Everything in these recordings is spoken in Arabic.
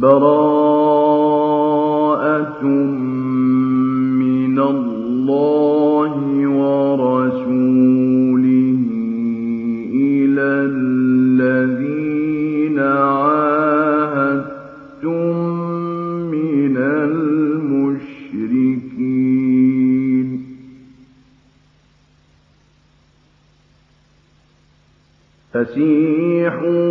بَرَاءَةٌ مِّنَ اللَّهِ وَرَسُولِهِ إِلَى الَّذِينَ عَاهَدتُّم مِّنَ الْمُشْرِكِينَ. فَسِيحُوا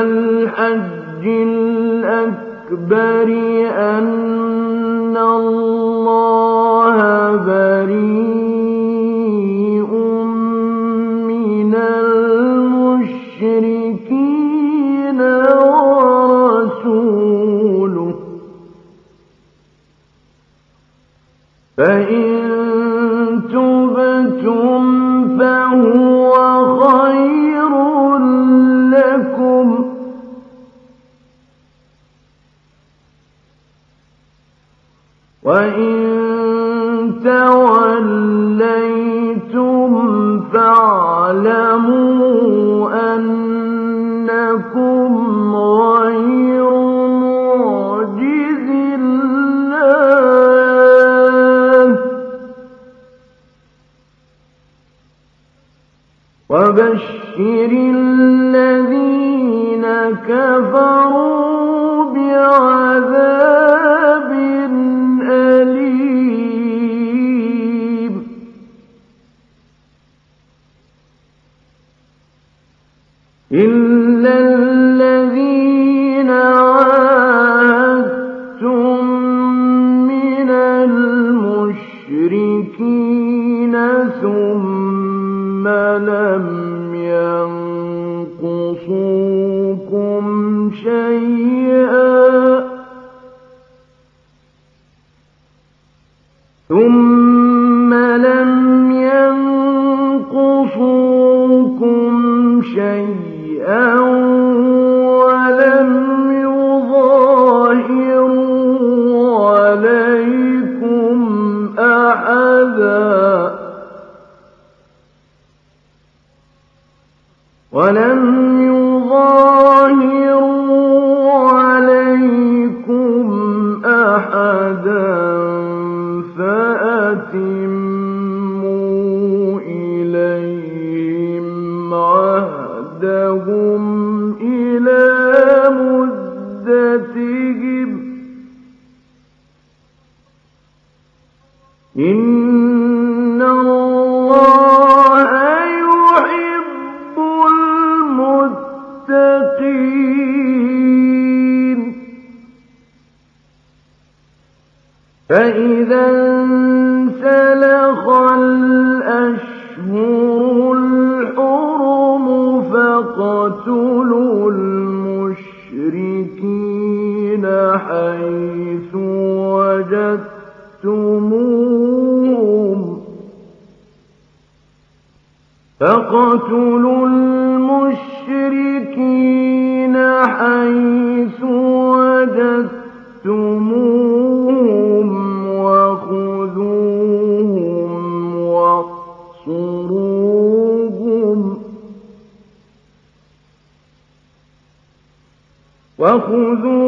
الحج قتلتموهم فاقتلوا المشركين حيث وجدتموهم وخذوهم واحصروهم وخذوهم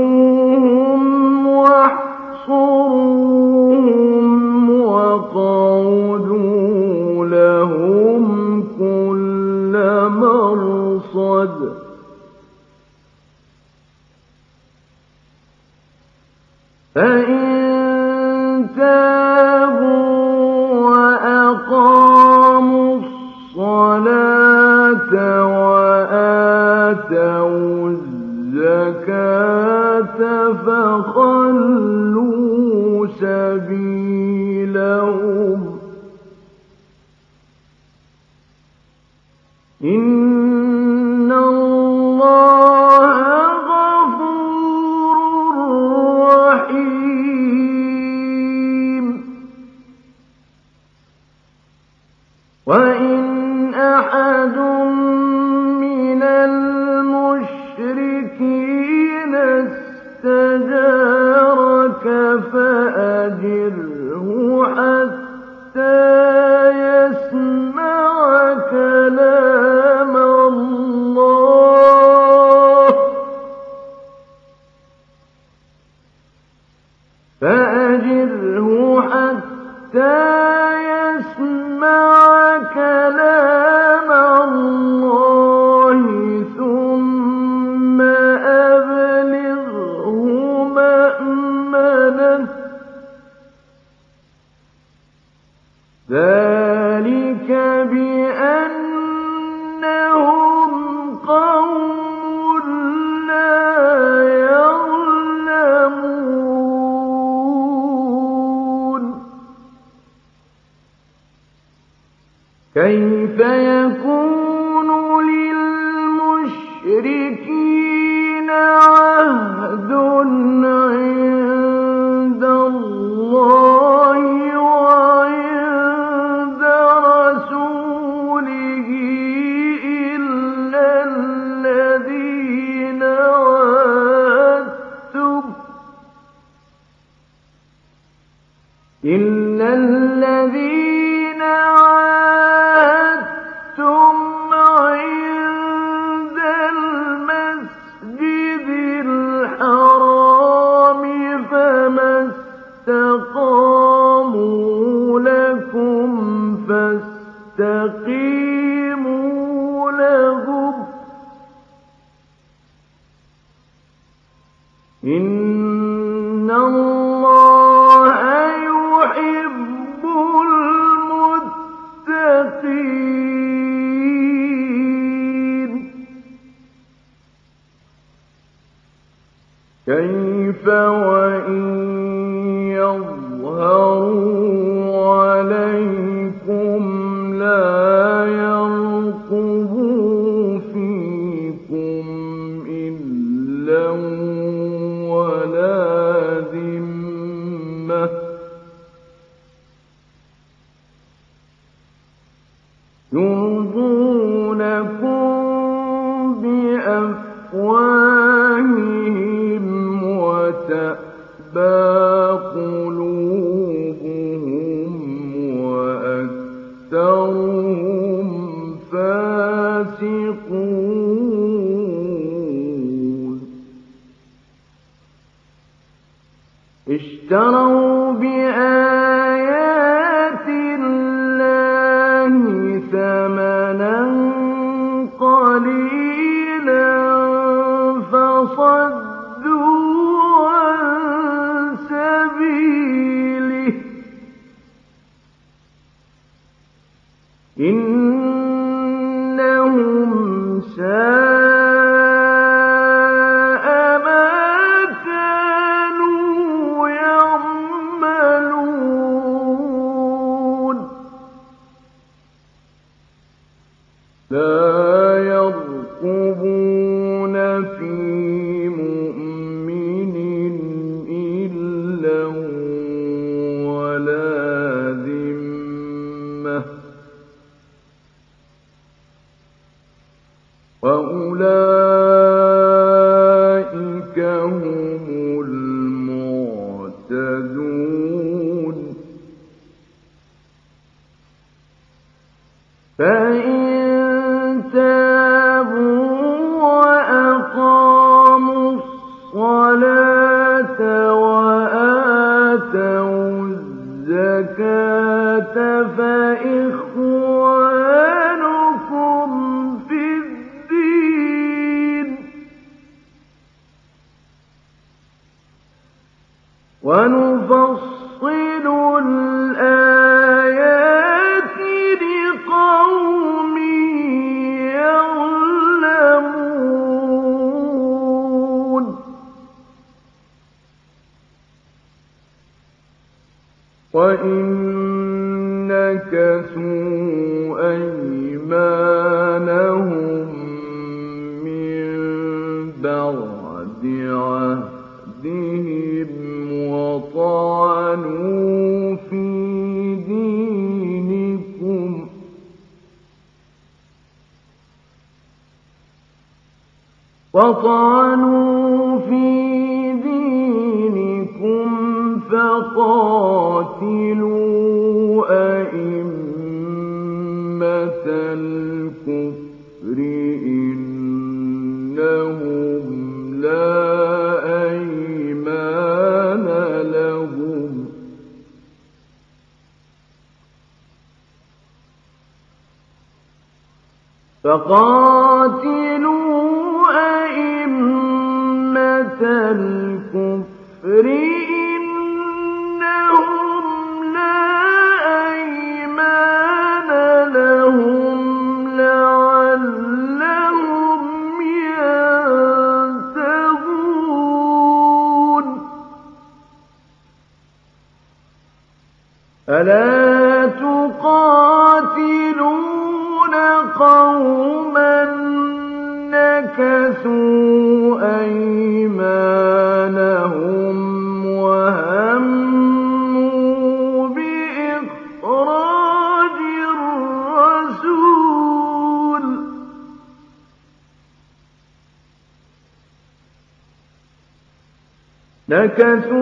وَهُم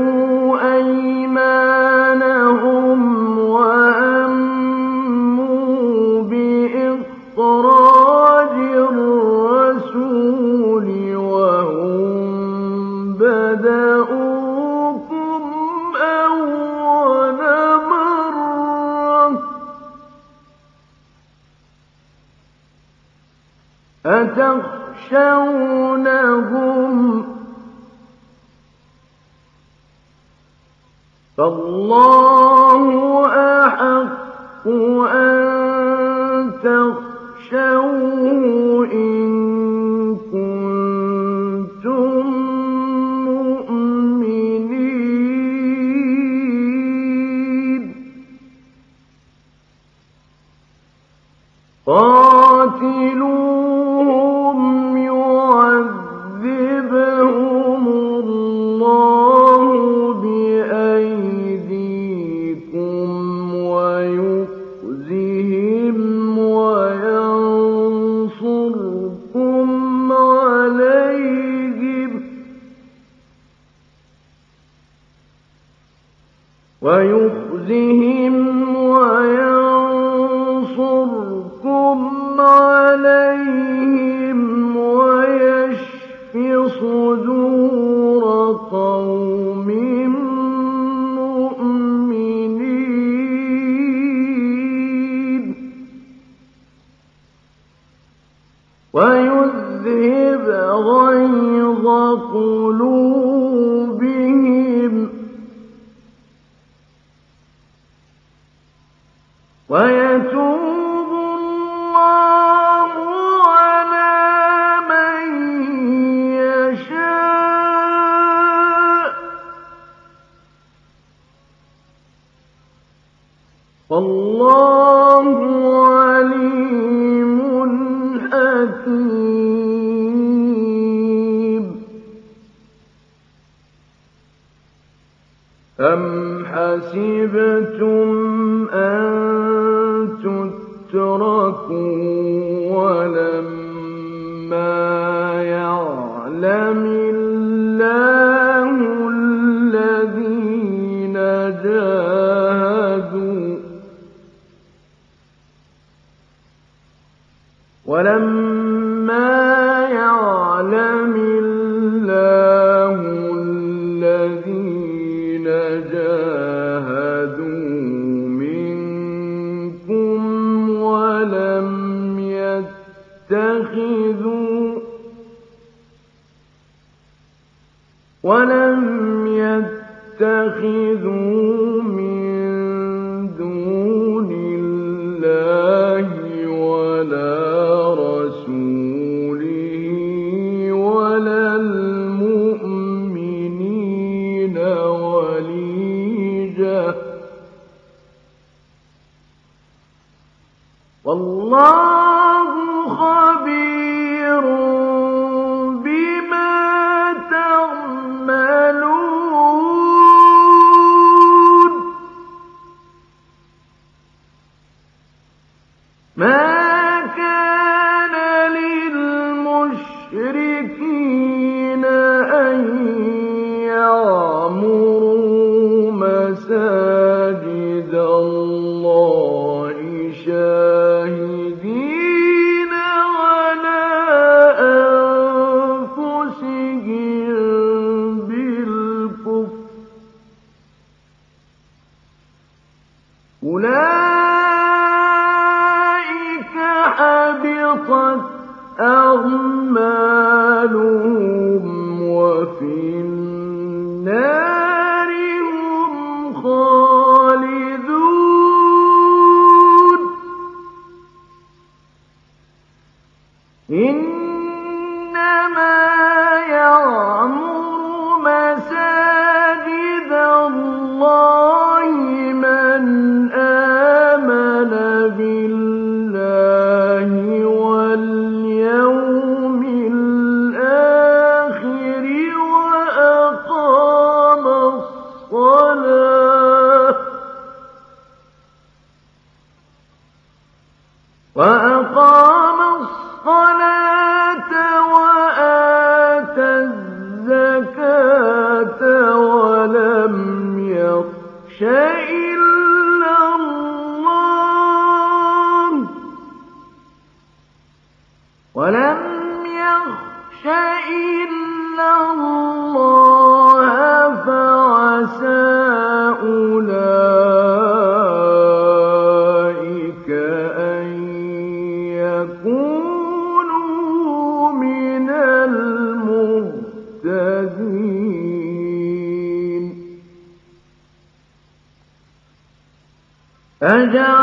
جَاءَ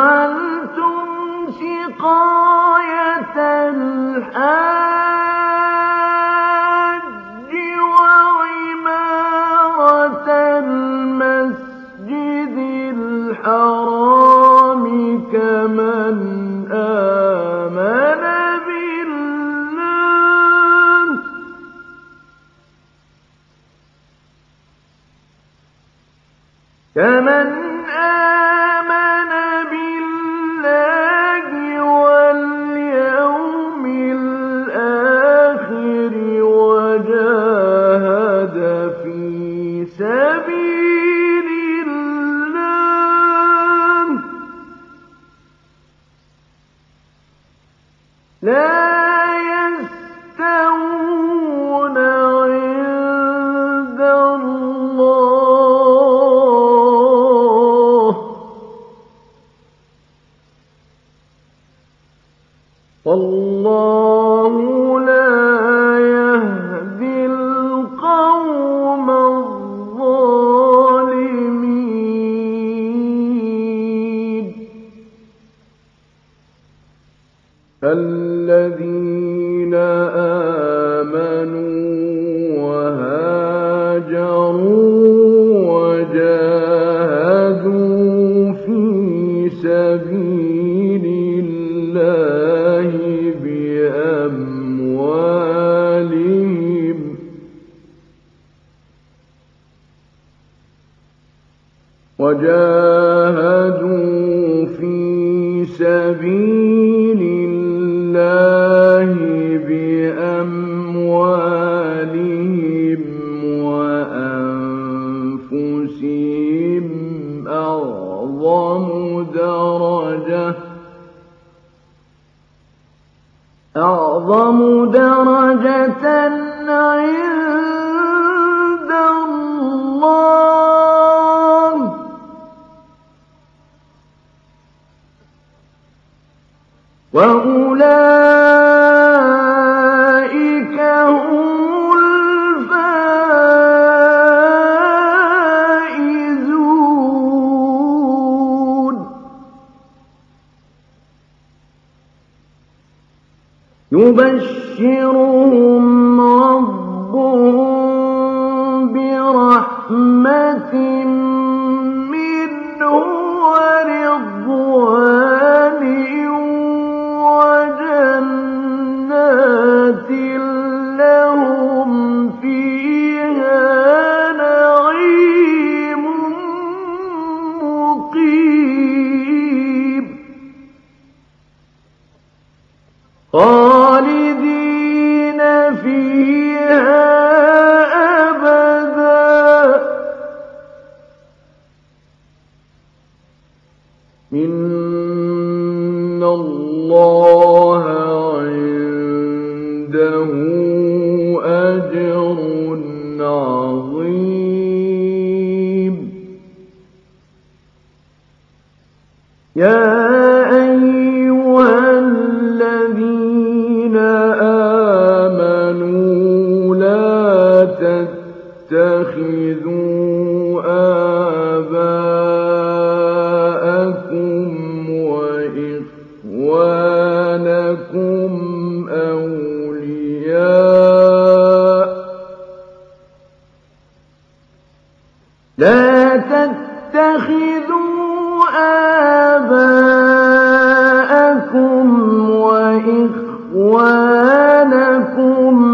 وإخوانكم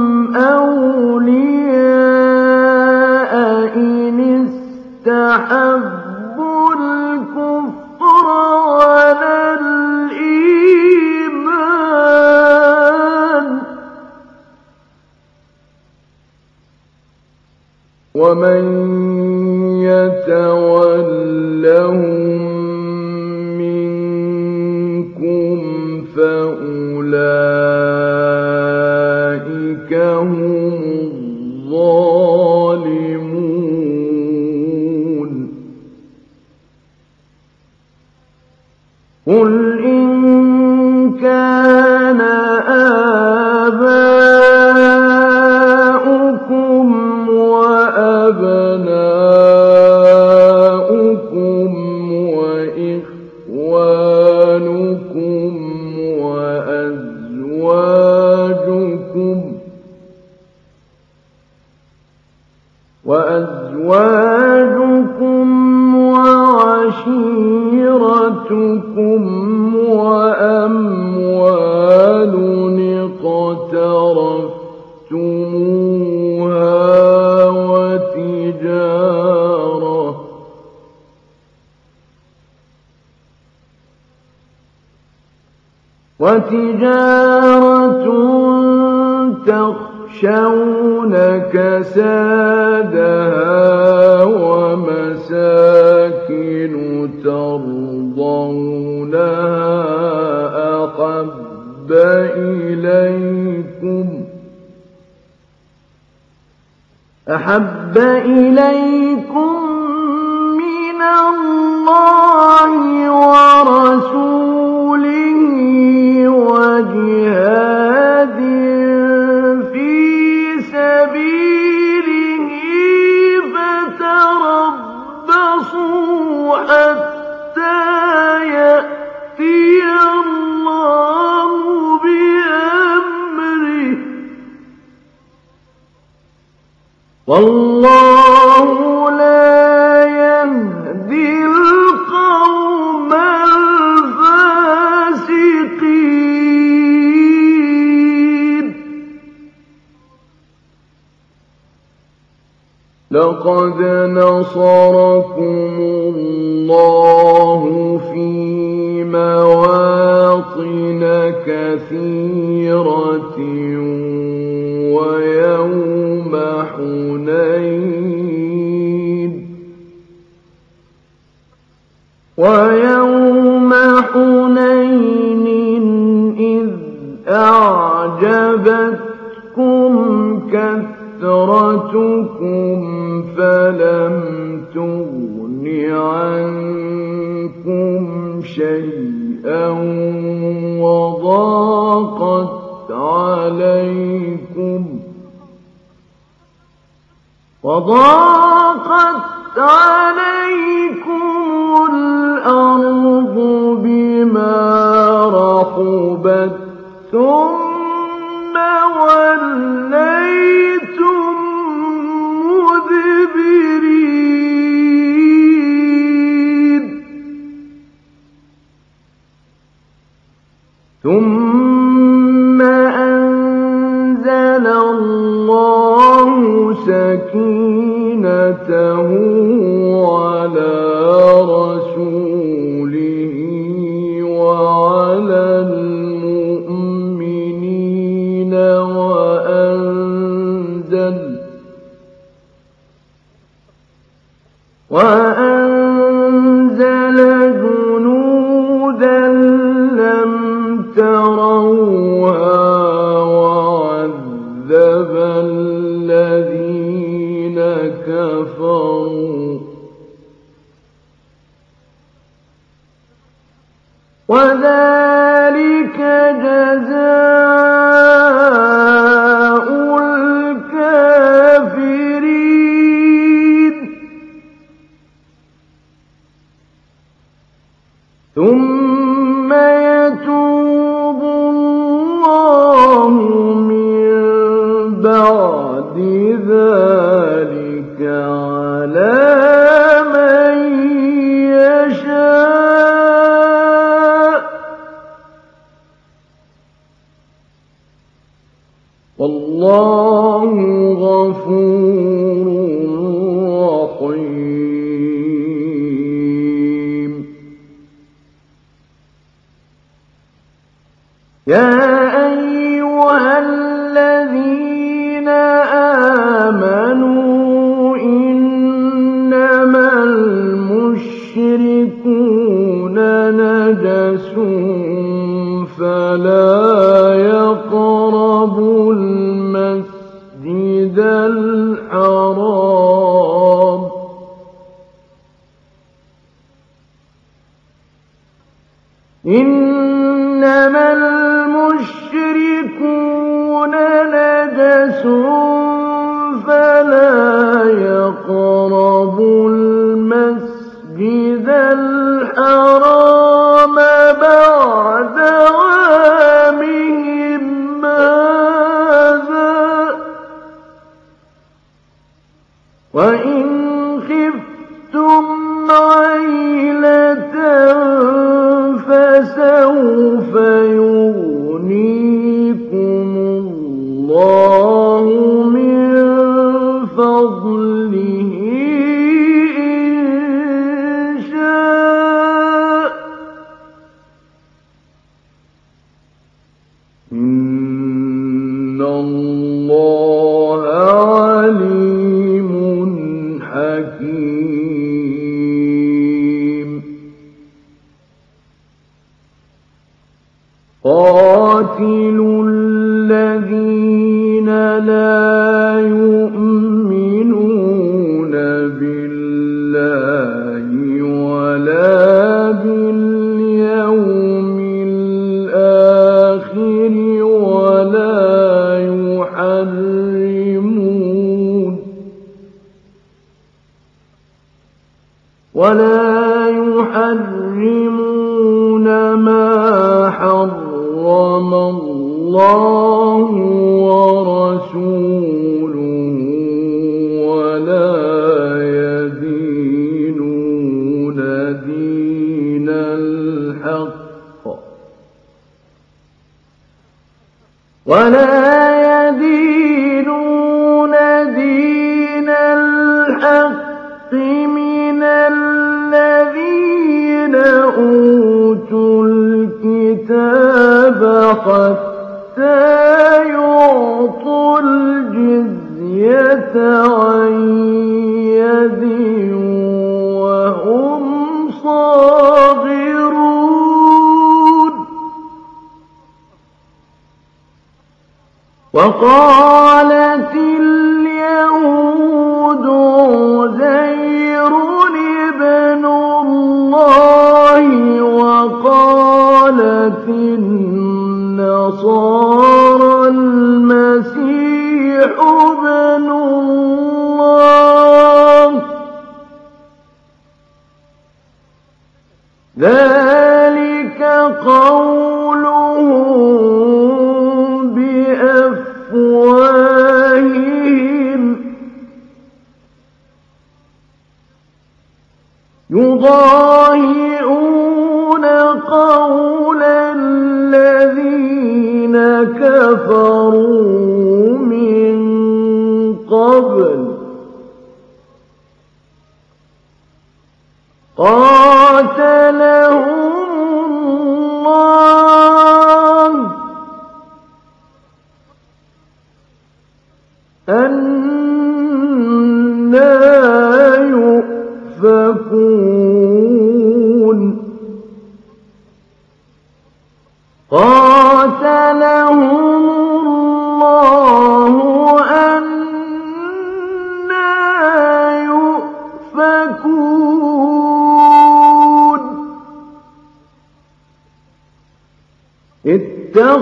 يضاهئون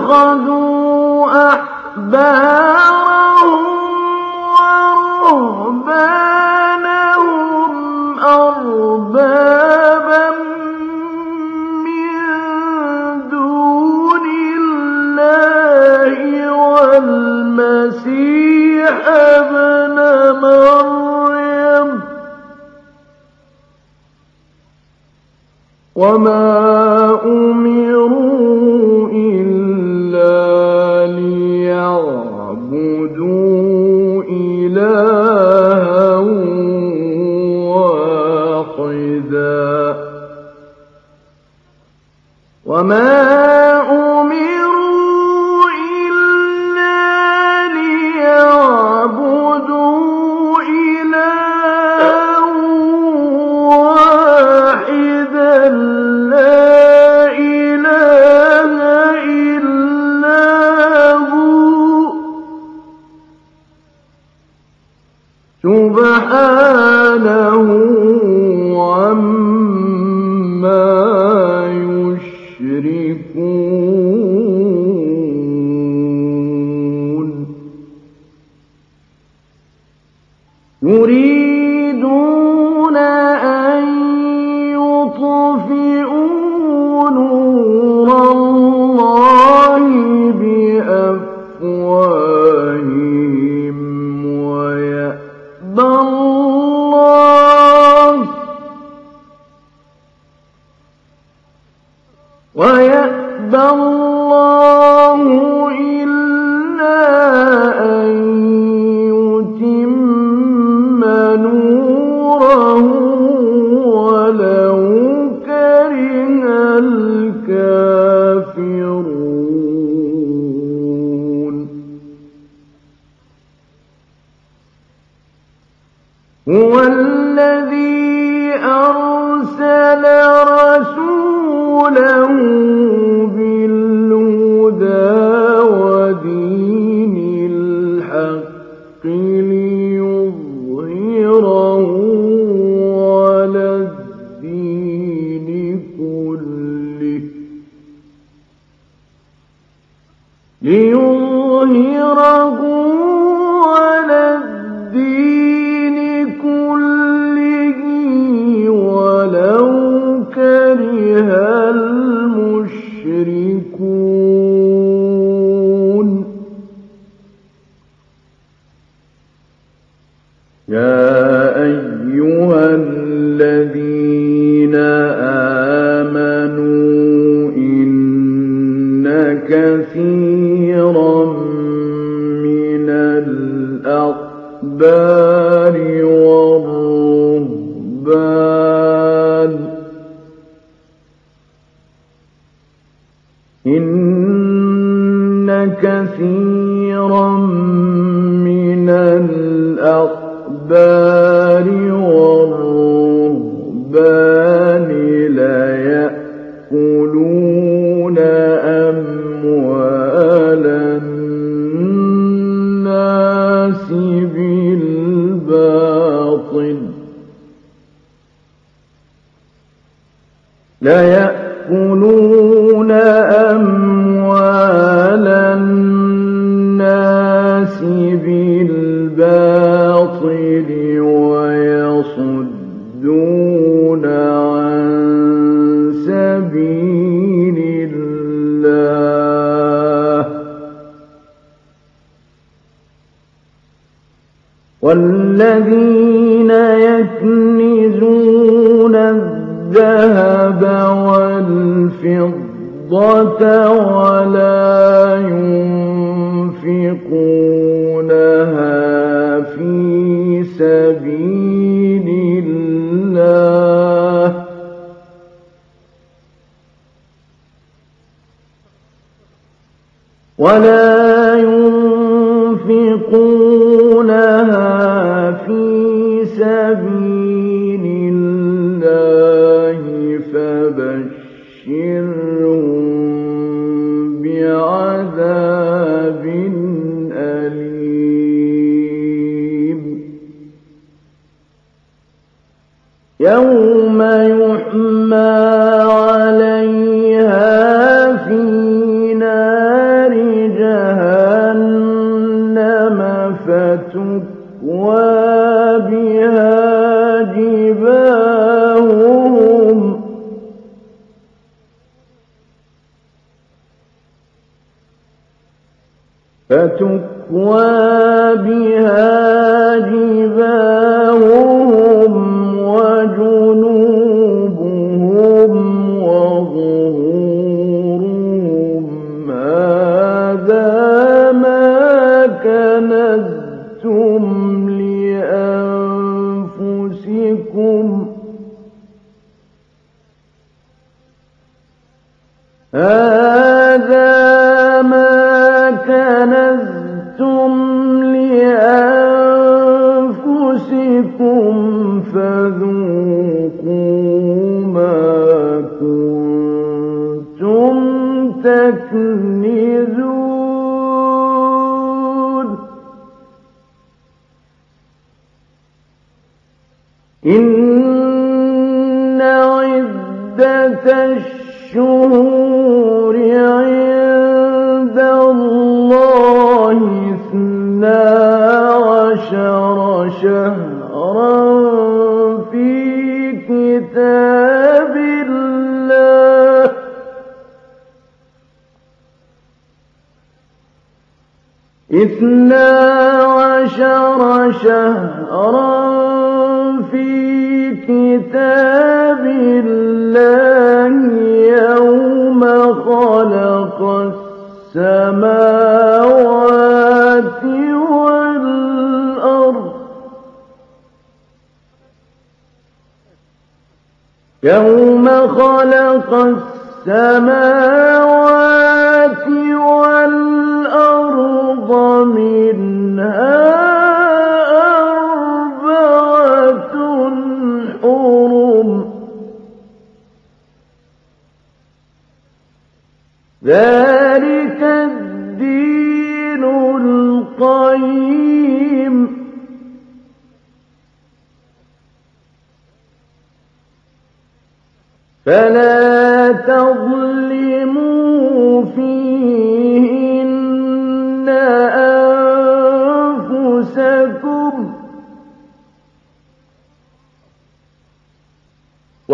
اتخذوا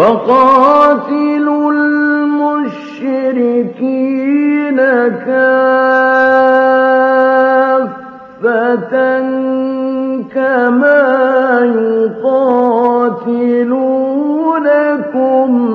وقاتلوا المشركين كافة كما يقاتلونكم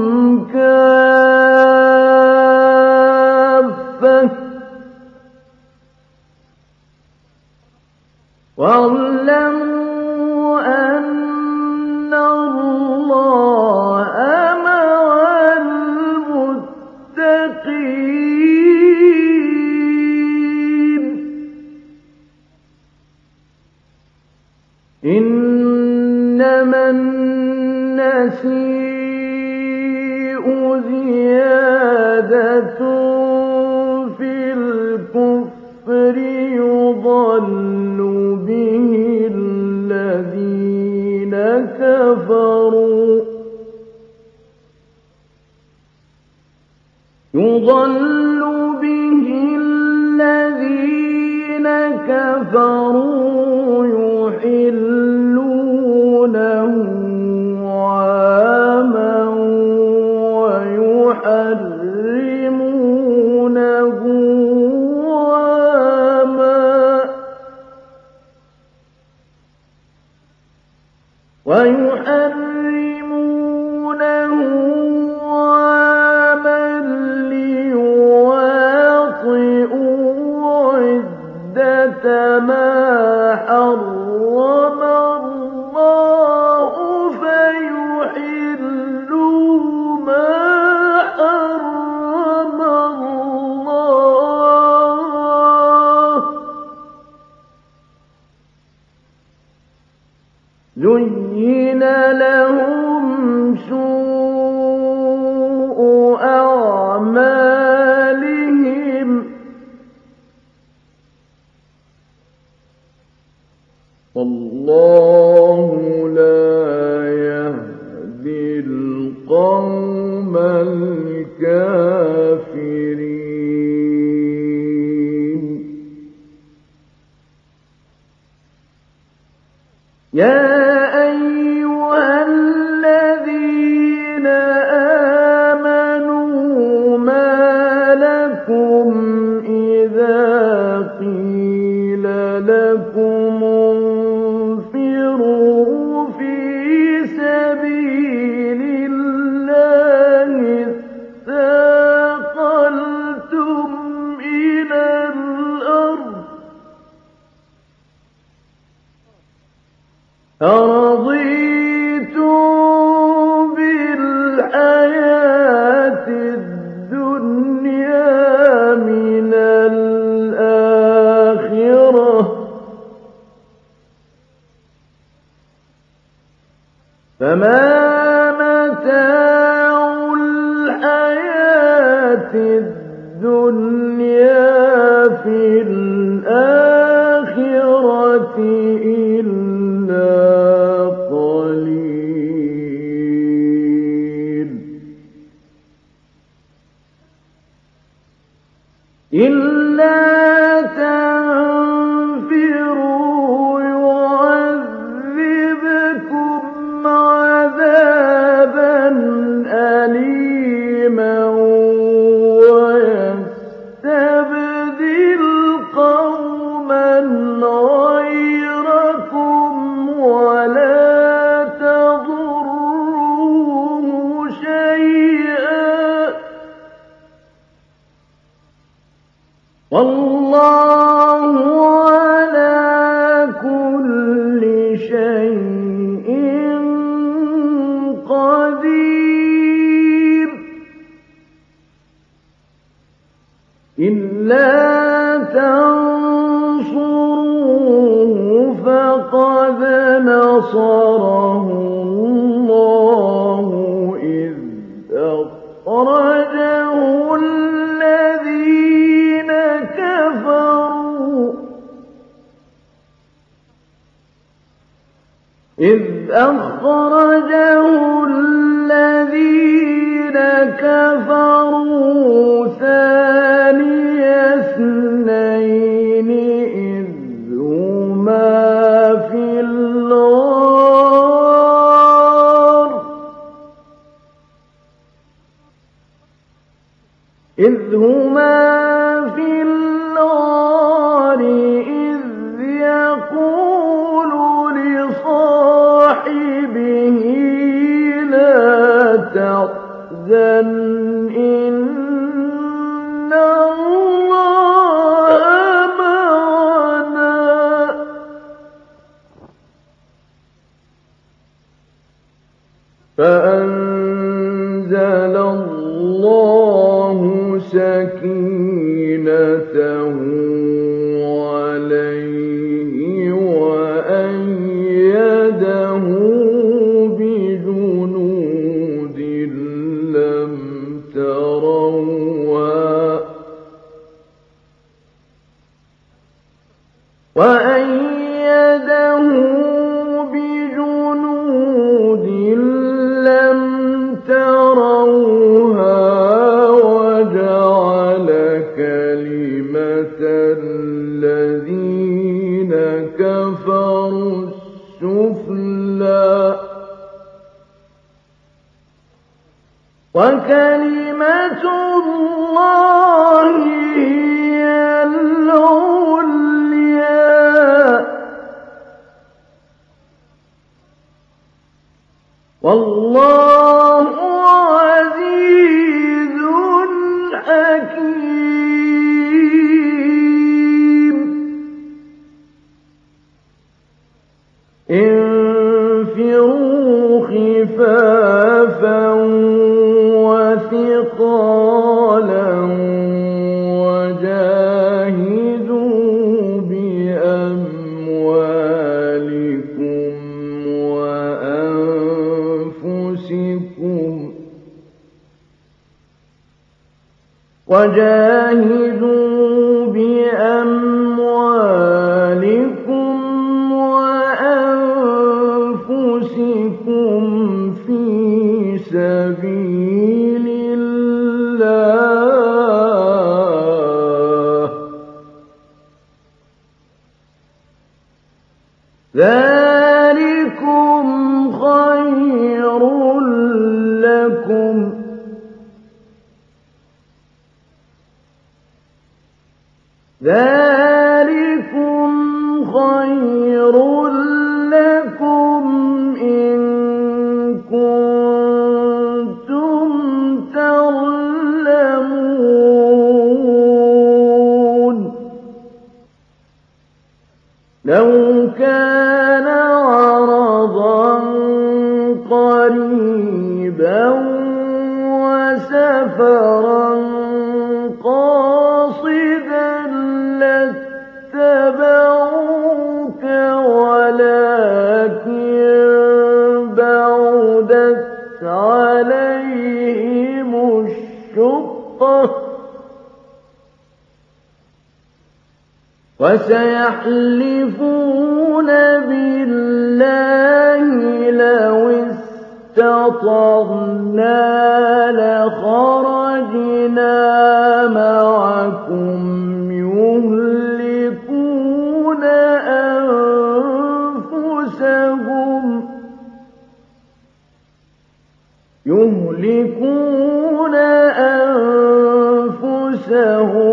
فَقَدْ نَصَرَهُ اللَّهُ إِذْ أَخْرَجَهُ الَّذِينَ كَفَرُوا. أنفسهم يهلكون أنفسهم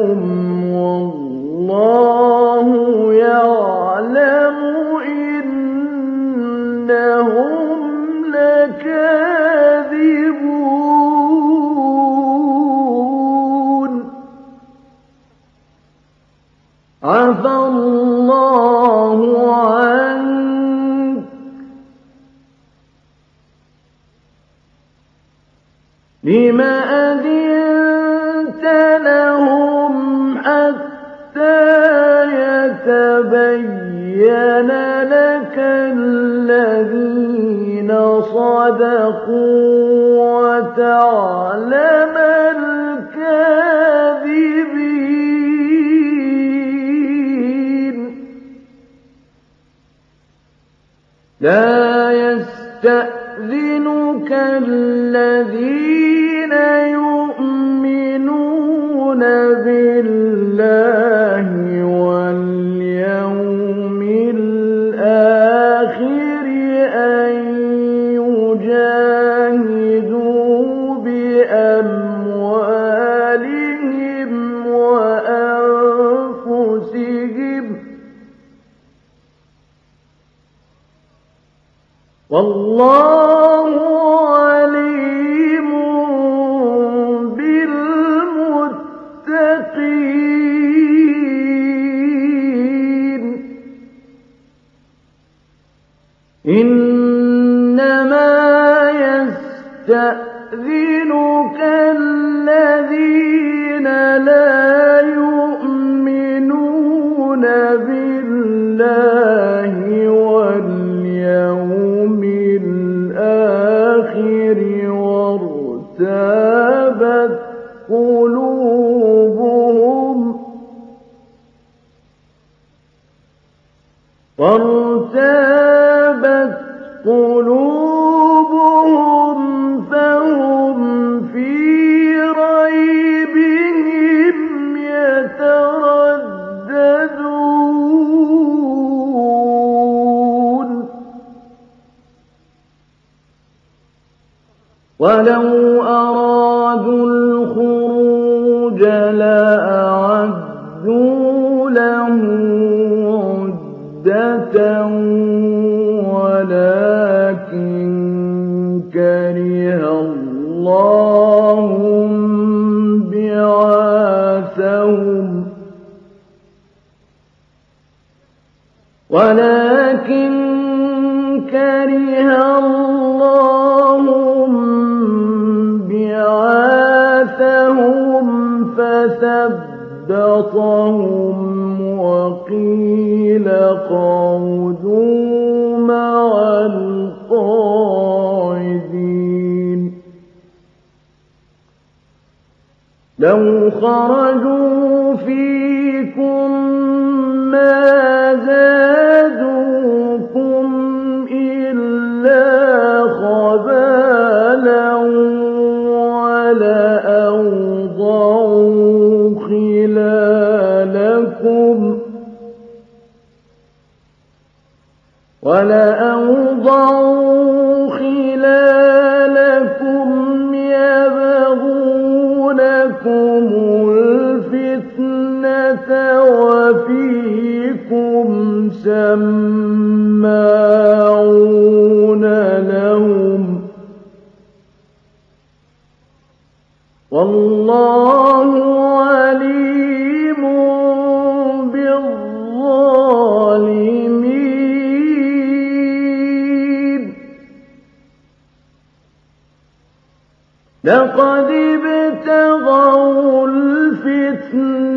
لقد ابتغوا الفتنة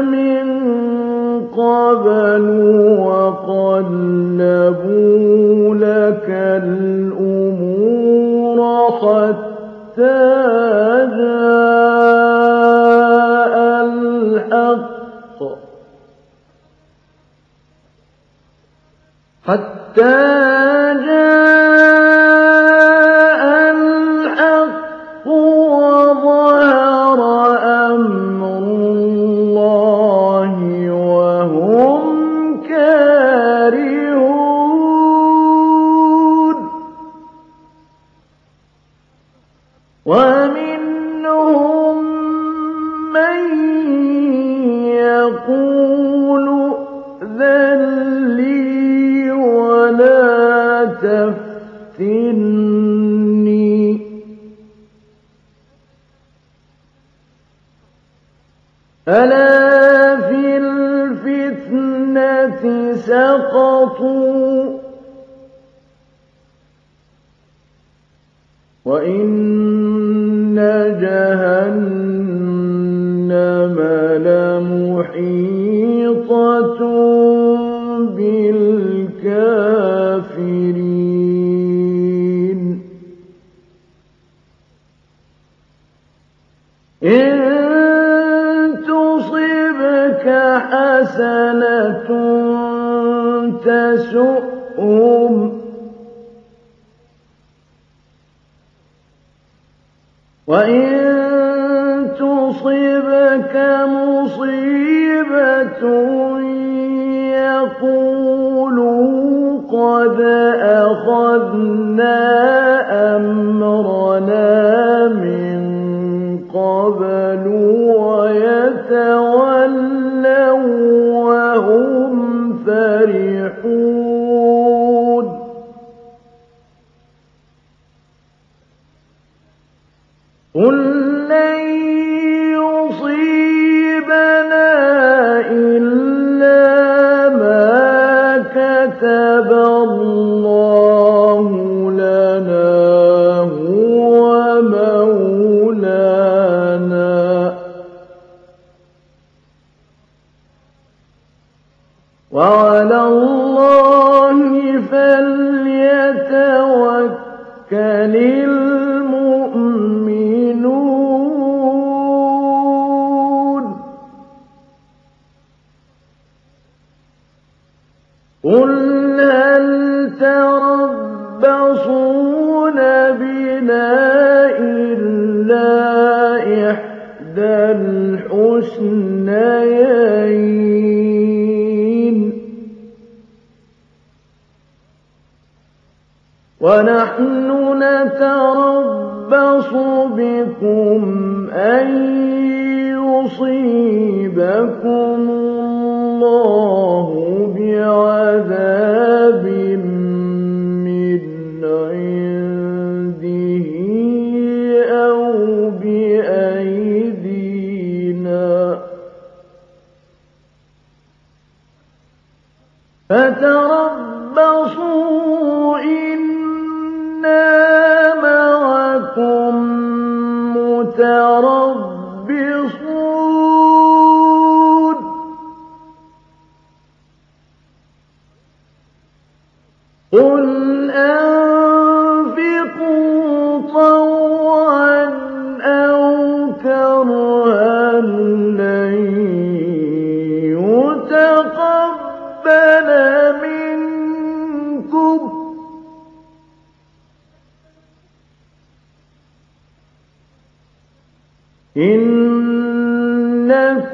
من قبل وقلبوا لك الأمور حتى جاء الحق. حتى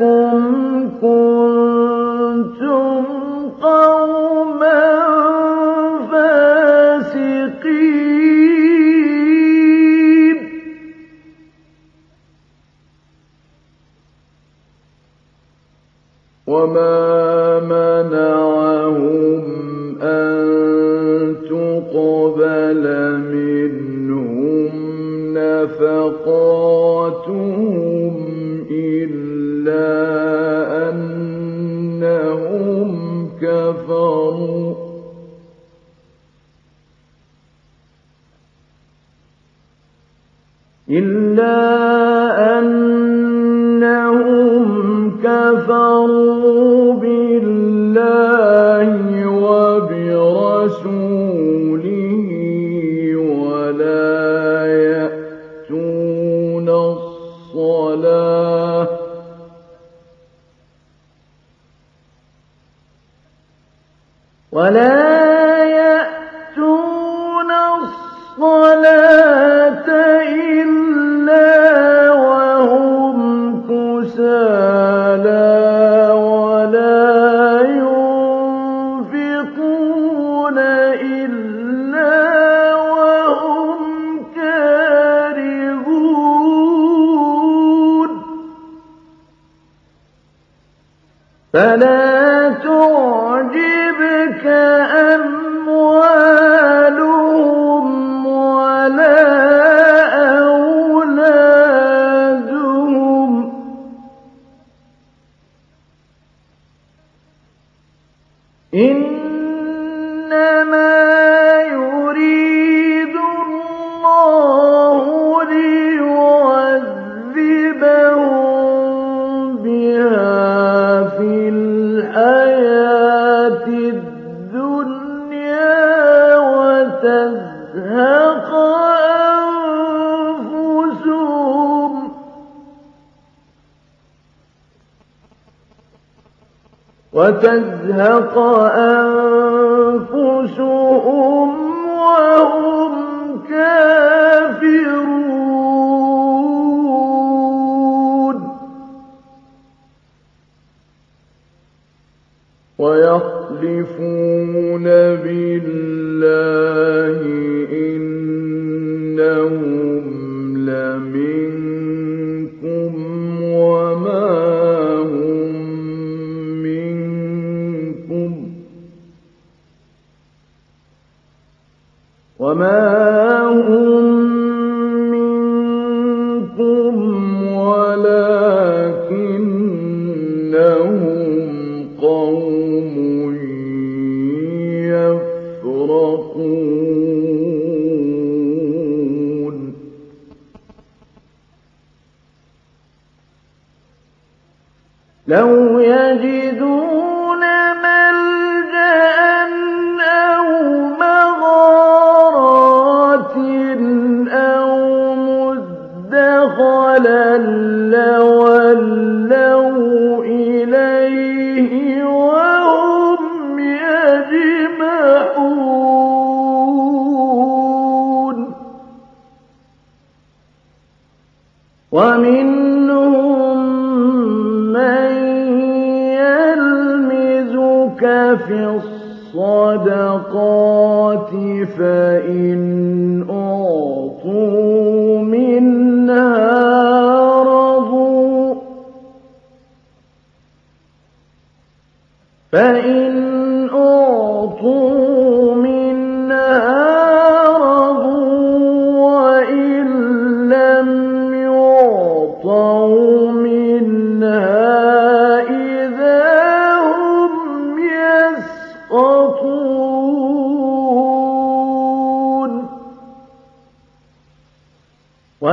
لكم أَنفُسُهُمْ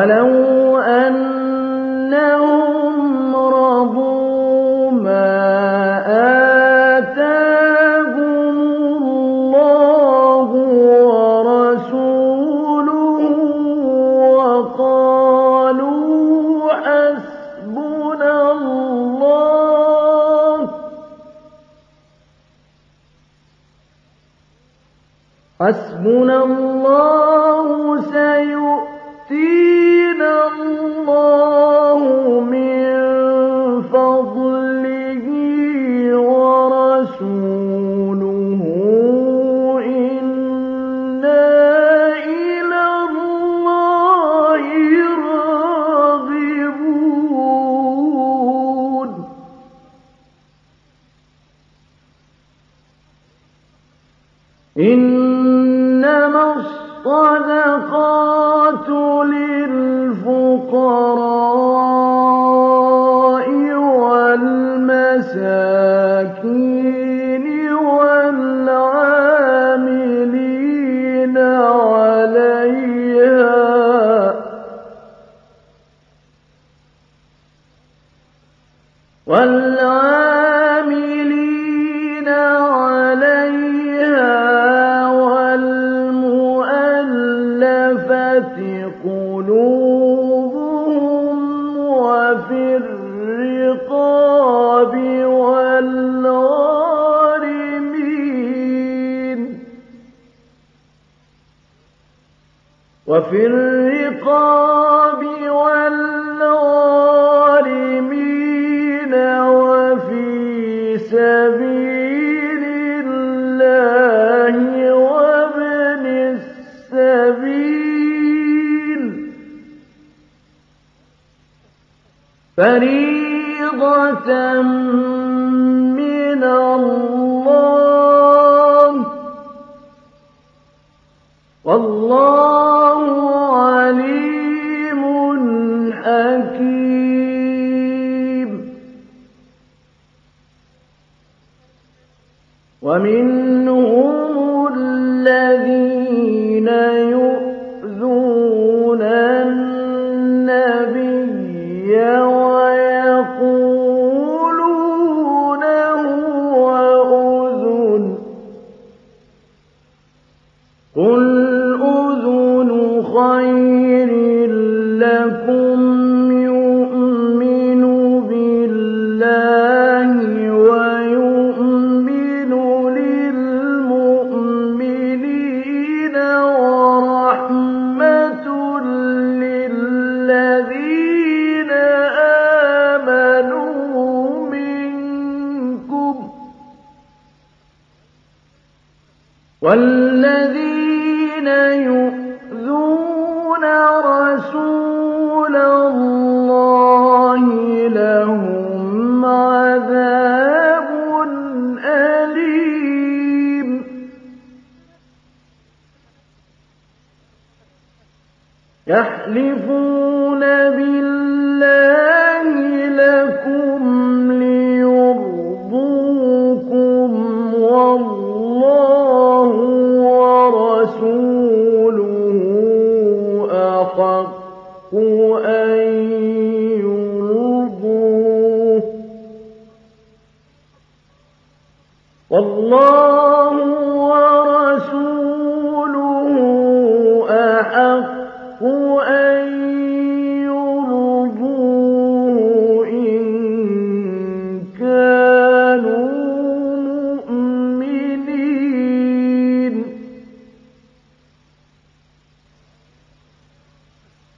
وَلَوْ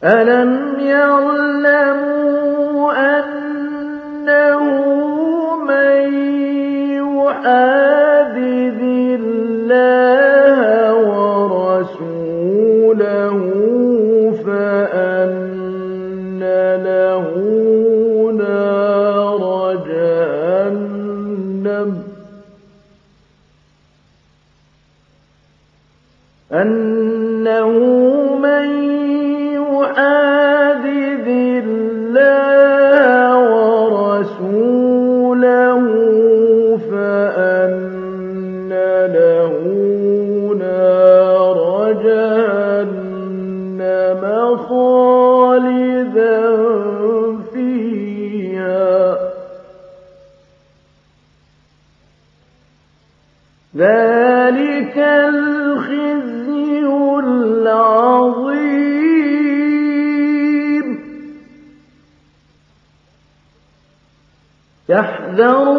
أَلَمْ يَعْلَمُوا أَنَّ خالدا فيها. ذلك الخزي العظيم. يحذر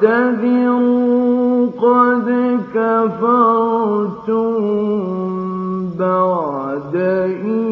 تعتذروا قد كفرتم بعد إيمانكم.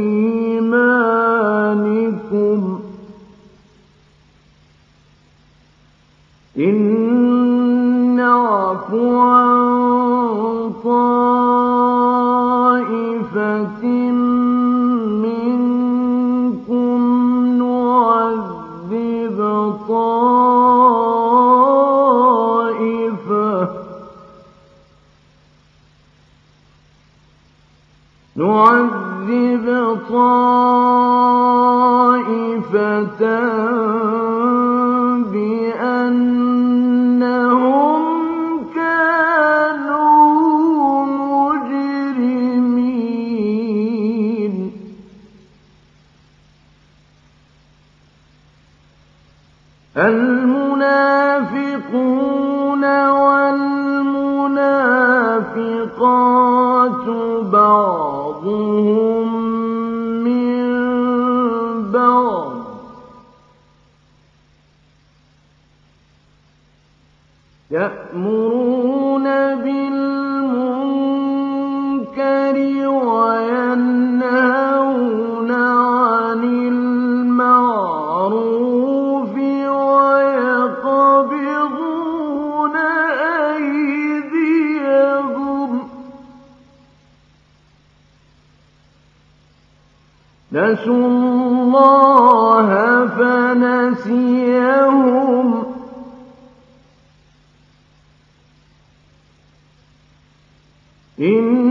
فنسيهم إن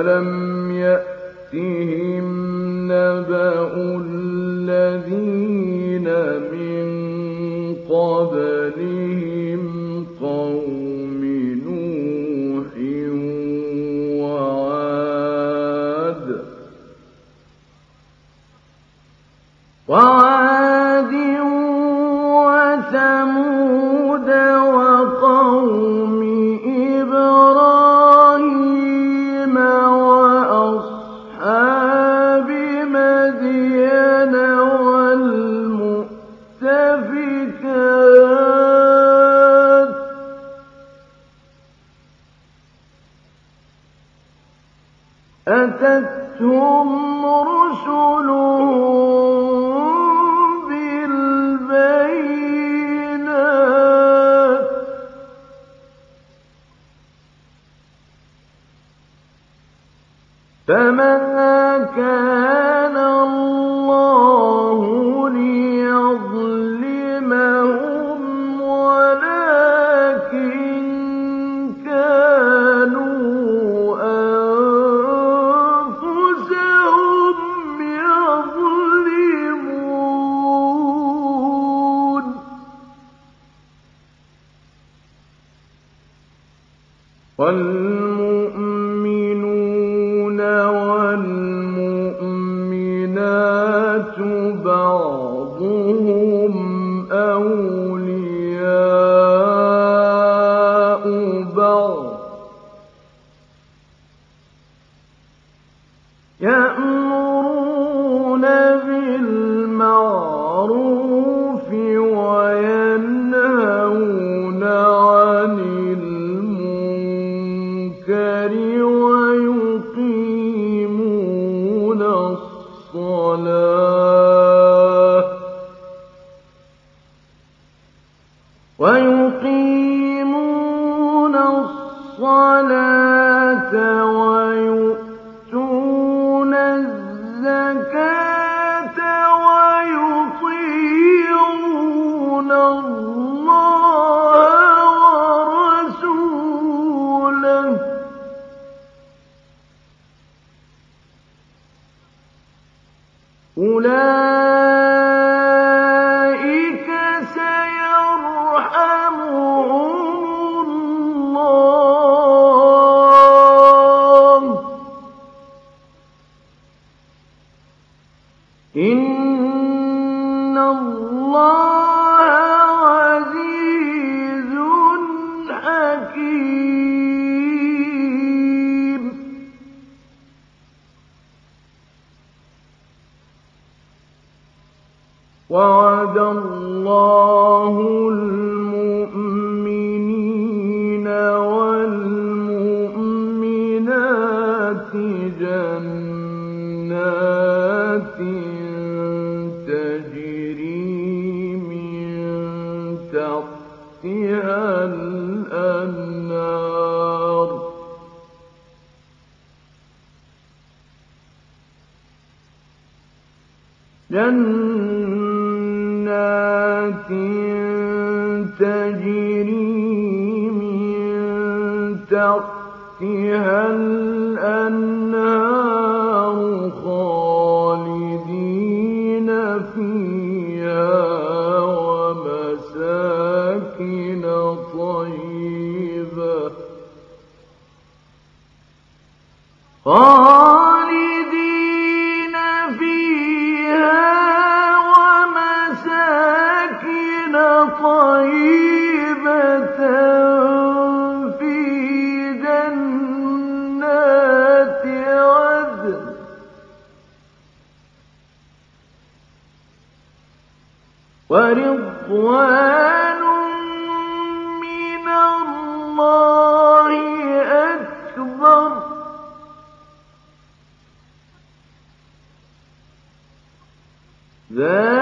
ألم ورضوان من الله أكبر. ذلك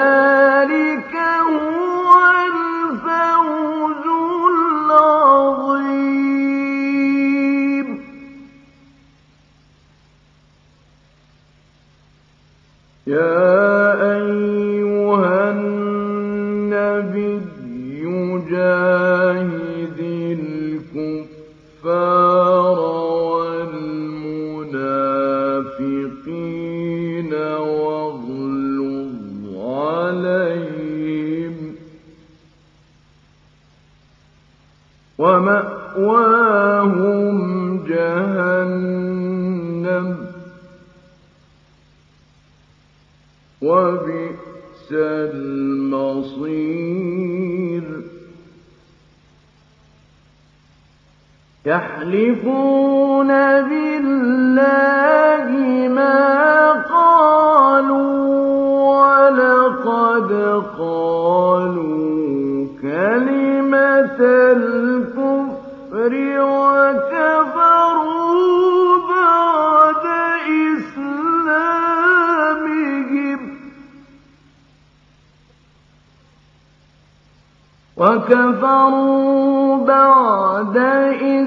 يحلفون بالله ما قالوا ولقد قالوا كلمة الكفر وكفروا بعد إسلامهم وكفروا بعد إسلامهم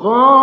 وقالوا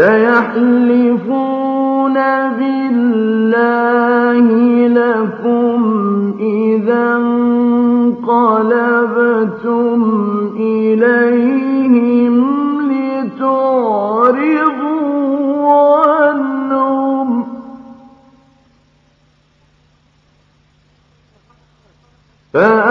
سيحلفون بالله لكم إذا انقلبتم إليهم لتعرضوا عنهم. فأعرضوا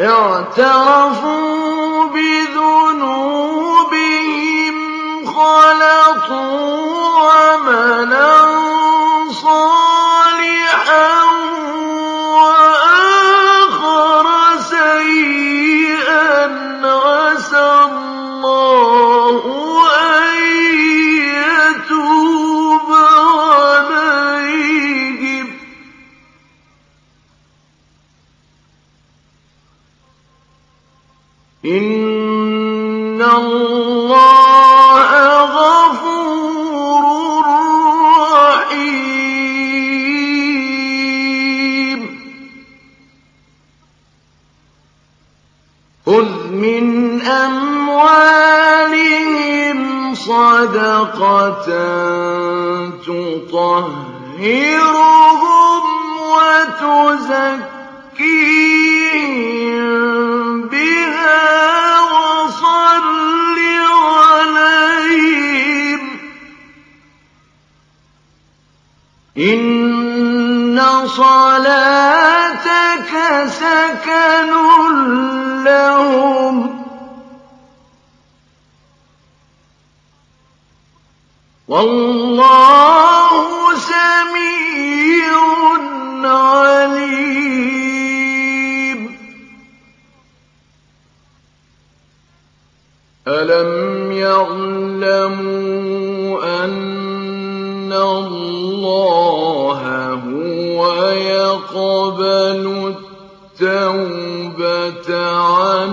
اعْتَرَفُوا بِذُنُوبِهِمْ خَلَطُوا عَمَلًا صَدَقَةً تُطَهِّرُهُمْ وَتُزَكِّيهِم بِهَا وَصَلِّ عَلَيْهِمْ ۖ. إِنَّ صَلَاتَكَ سَكَنٌ لَّهُمْ ۗ. وَاللَّهُ سَمِيعٌ عَلِيمٌ. أَلَمْ يَعْلَمُوا أَنَّ اللَّهَ هُوَ يَقْبَلُ التَّوْبَةَ عَنْ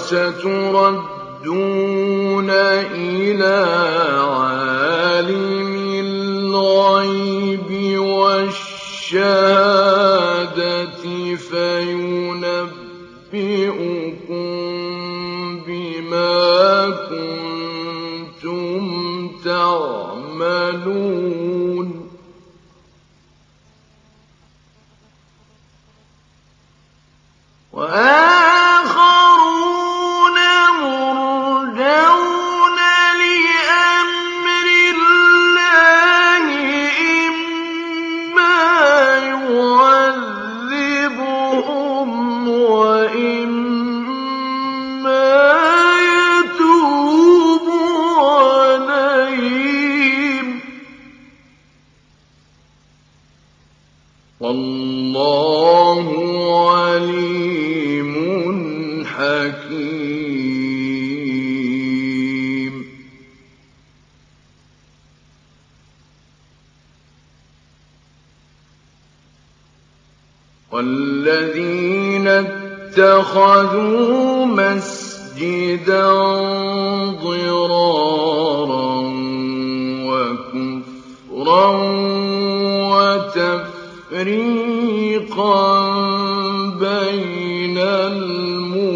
وَسَتُرَدُّونَ إِلَىٰ عَالِمِ الْغَيْبِ وَالشَّهَادَةِ. اتَّخَذُوا مَسْجِدًا ضِرَارًا وَكُفْرًا وَتَفْرِيقًا بَيْنَ الْمُؤْمِنِينَ.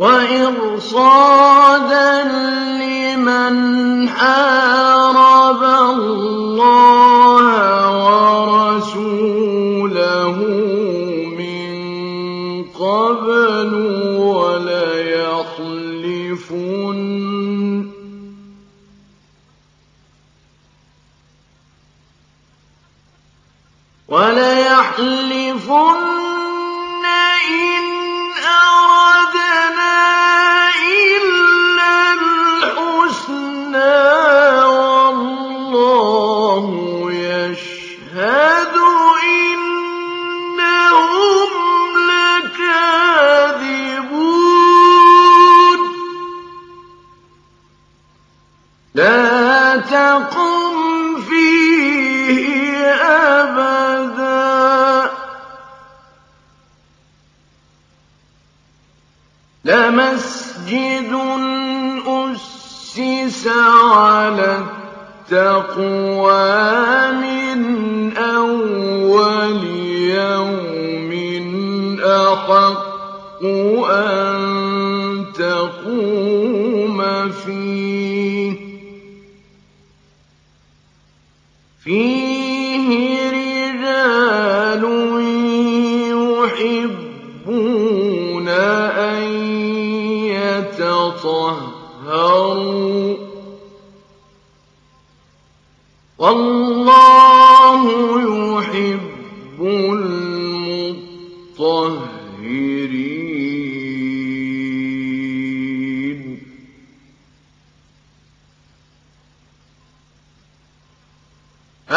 وَإِرْصَادًا لِّمَنْ حَارَبَ اللَّهَ وَلَيَحْلِفُنَّ التَّقْوَىٰ مِنْ أَوَّلِ يَوْمٍ أَحَقُّ أَن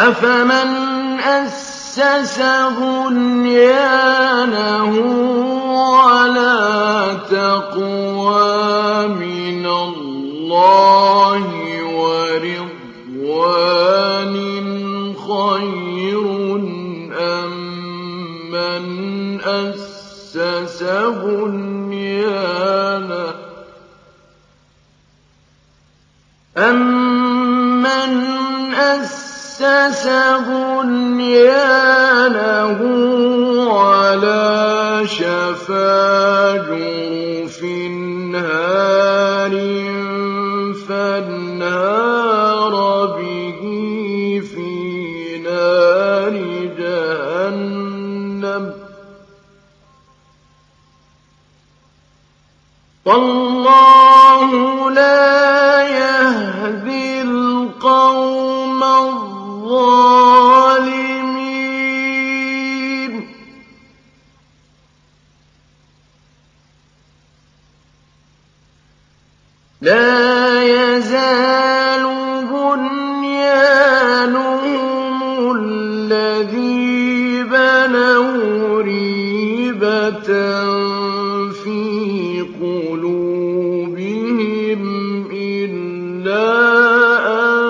أَفَمَنْ أَسَّسَ بُنْيَانَهُ عَلَىٰ تَقْوَىٰ مِنَ اللَّهِ وَرِضْوَانٍ خَيْرٌ أَم مَّنْ أَسَّسَ بُنْيَانَهُ عَلَىٰ شَفَا جُرُفٍ هَارٍ فَانْهَارَ بِهِ فِي نَارِ جَهَنَّمَ ۗ. وَاللَّهُ لَا لَا يَزَالُ بُنْيَانُهُمُ الَّذِي بَنَوْا رِيبَةً فِي قُلُوبِهِمْ إِلَّا أَن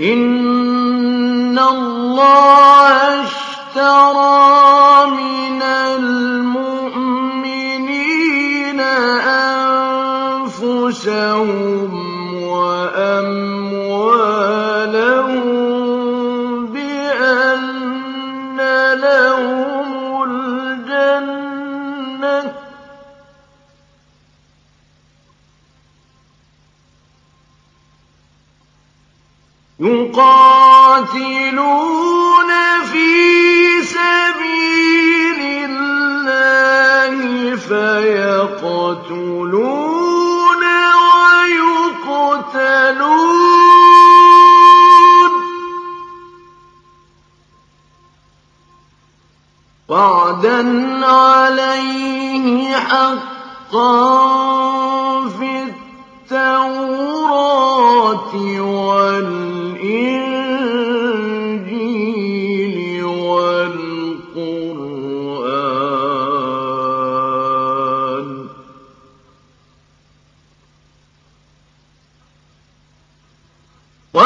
إِنَّ اللَّهَ اشْتَرَىٰ مِنَ الْمُؤْمِنِينَ أَنفُسَهُمْ يُقَاتِلُونَ فِي سَبِيلِ اللَّهِ فَيَقْتُلُونَ وَيُقْتَلُونَ ۖ. وَعْدًا عَلَيْهِ حَقًّا فِي التَّوْرَاةِ وَالْإِنجِيلِ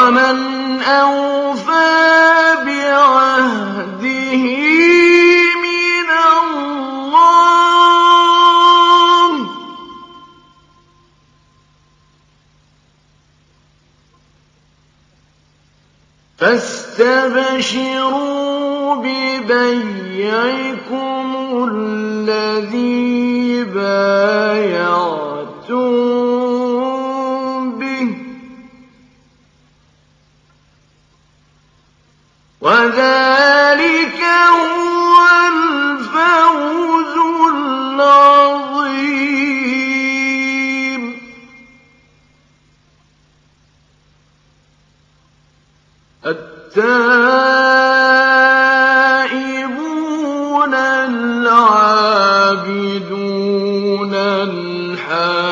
وَمَنْ أَوْفَىٰ بِعَهْدِهِ مِنَ اللَّهِ ۚ. فَاسْتَبْشِرُوا بِبَيْعِكُمُ الَّذِي بَايَعْتُم. وذلك هو الفوز العظيم. التائبون العابدون الحامدون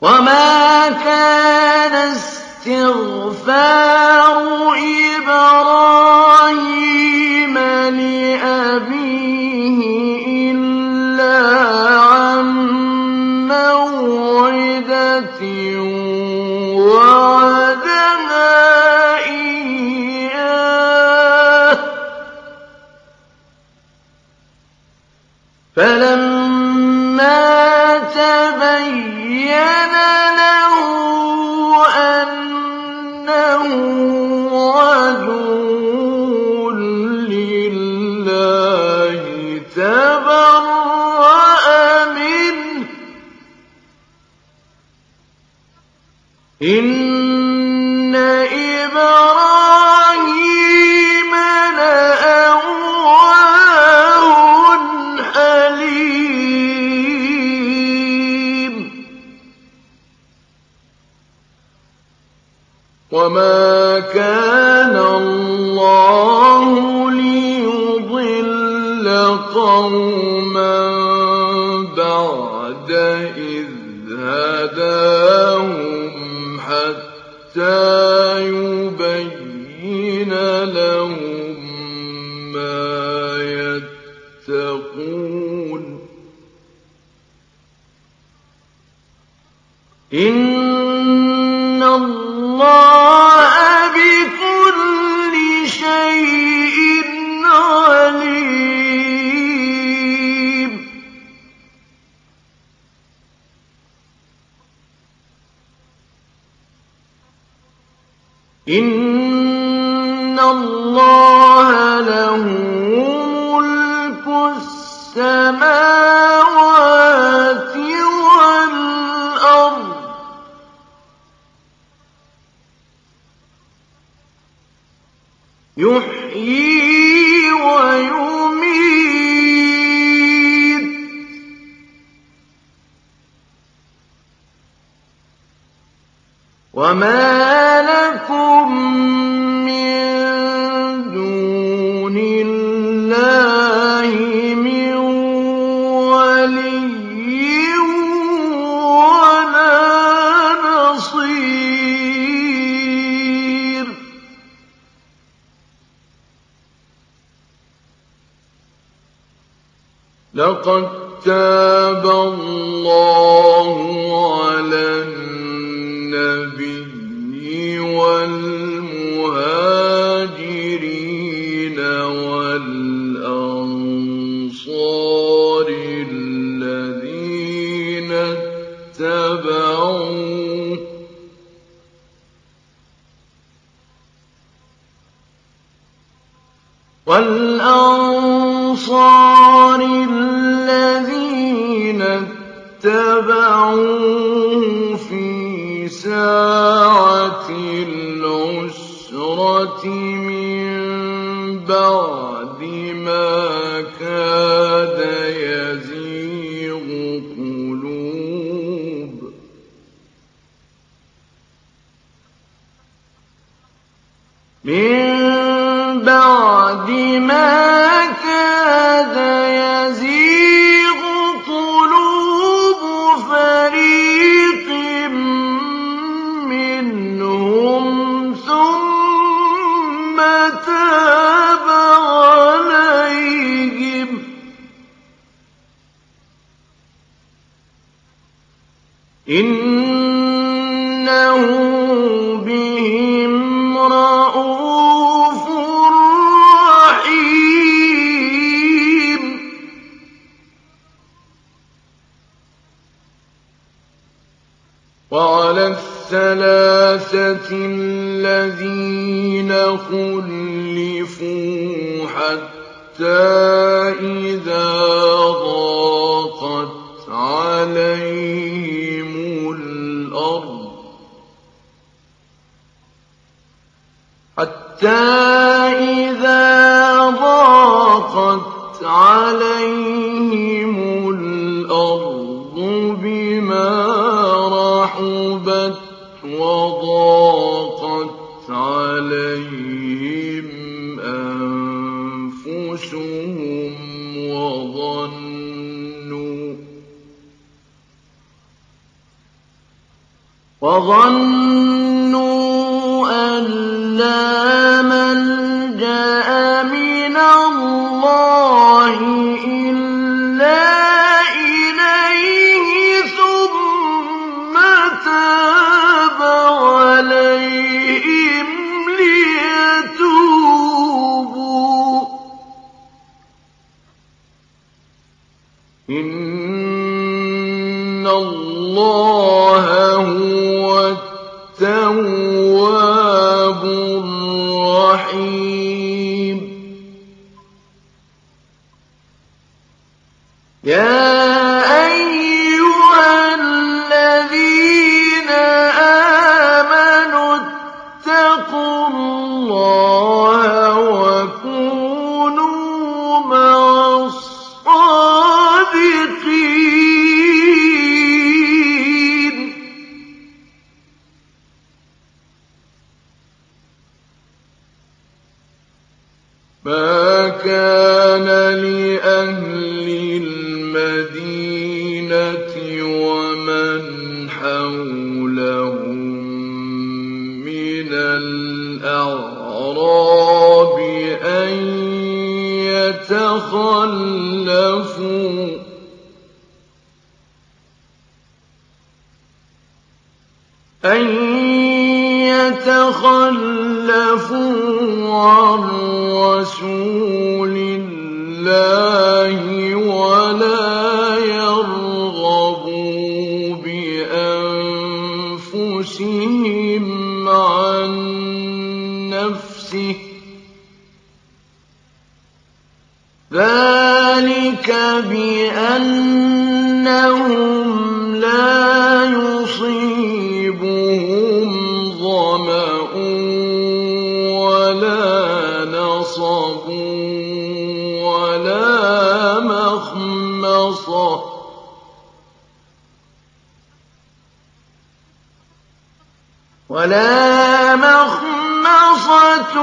وما كان استغفار إبراهيم لأبيه إلا عن موعدة وعدنا إياه فلا إِيَّانَا الله وما لكم من دون الله من ولي ولا نصير لقد تاب الله في الْخَسَاسَةِ الَّذِينَ خُلِّفُوا حَتَّىٰ إِذَا ضَاقَتْ عَلَيْهِمُ الْأَرْضُ وظن وَسُورًا ولا مخمصة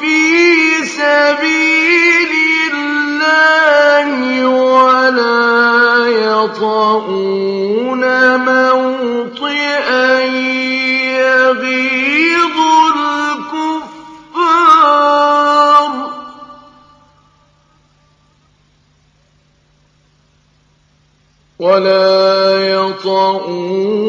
في سبيل الله ولا يطؤون موطئا يغيظ الكفار. ولا يطؤون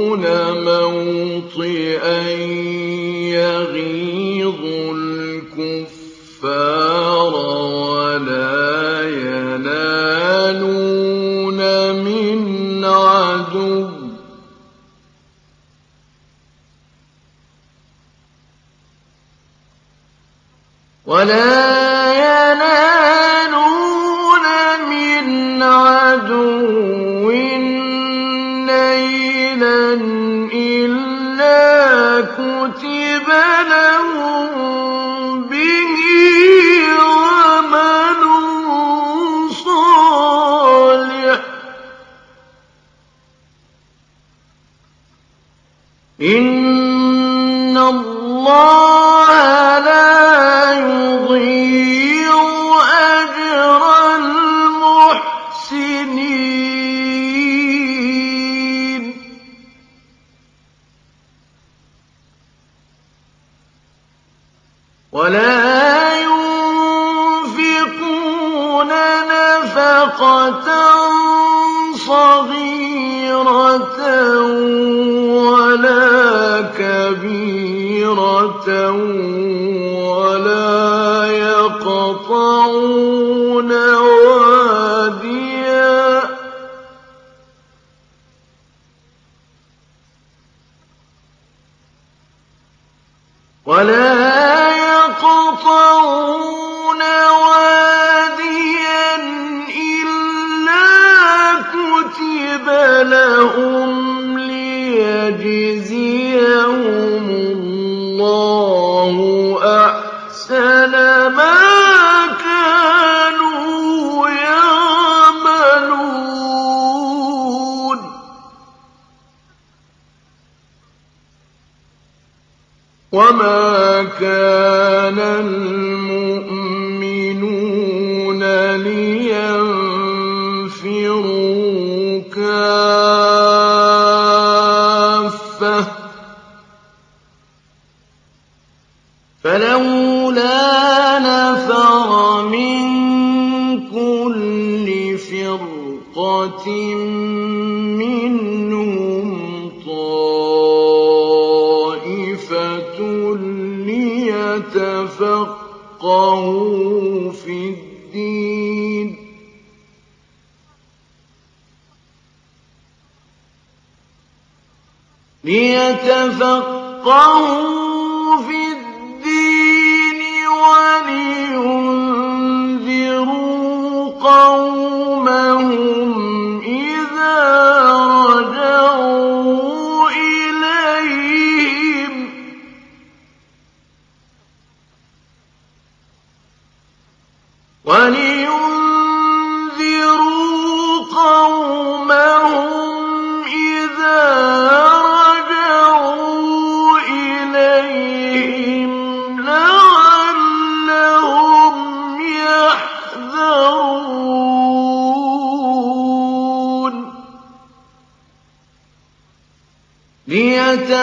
ولا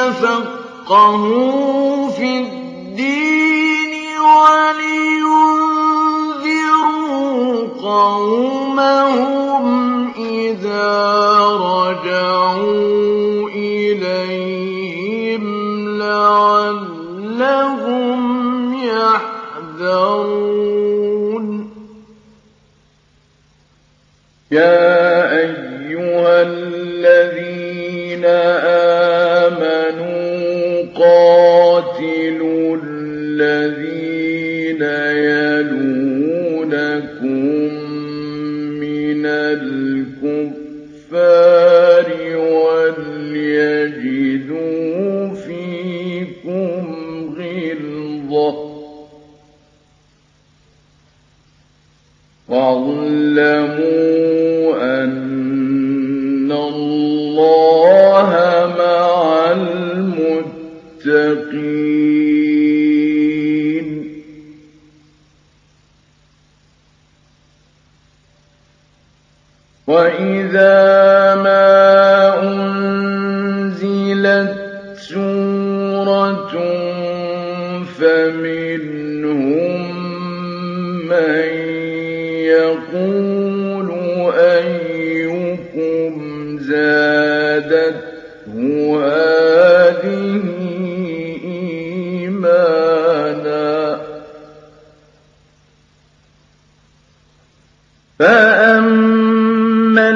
ليتفقهوا فأما